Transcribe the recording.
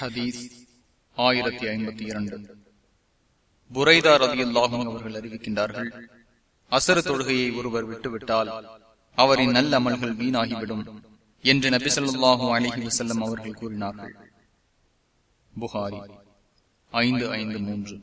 ஹதீஸ் ஆயிரத்தி ஐம்பத்தி இரண்டு. அவர்கள் அறிவிக்கின்றார்கள் அசர தொழுகையை ஒருவர் விட்டுவிட்டால் அவரின் நல்ல அமல்கள் வீணாகிவிடும் என்று நபிசல்லாஹு அலஹி வசல்லம் அவர்கள் கூறினார்கள். புகாரி ஐந்து ஐந்து மூன்று.